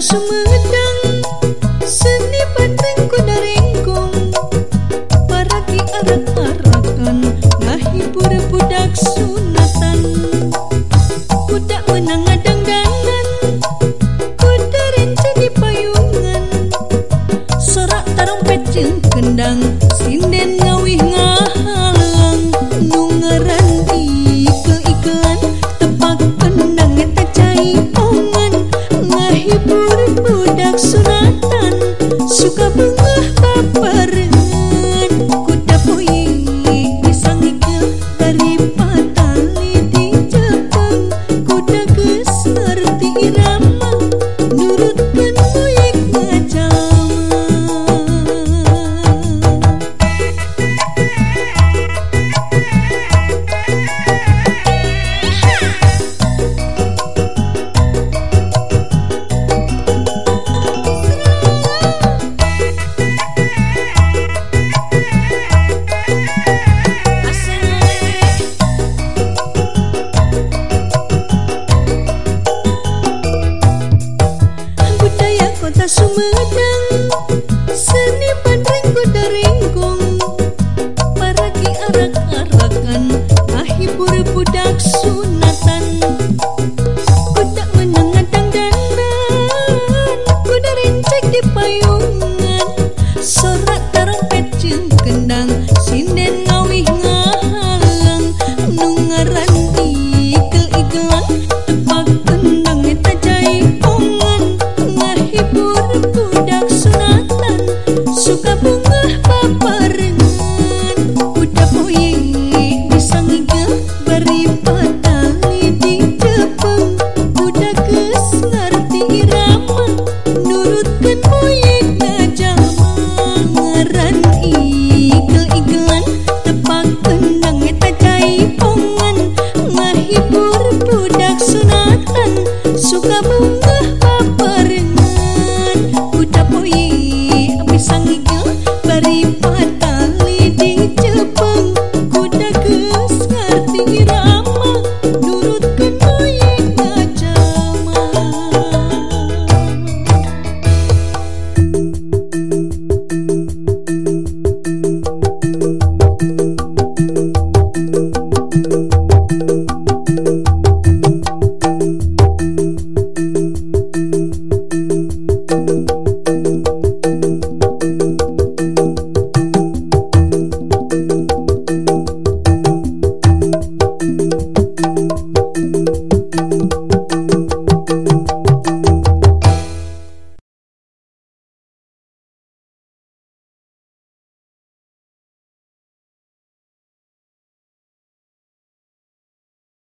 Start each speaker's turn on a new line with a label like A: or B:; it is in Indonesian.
A: Sumedang seni bateng kuda rengkong Paragi arak-arakan ngahibur budak sunatan murid budak sunat kota Sumedang. Seniman ringkung para Paragi arak-arakan Ahibur budak sunatan. Kodak menang adang dandan Kuda rincik di payung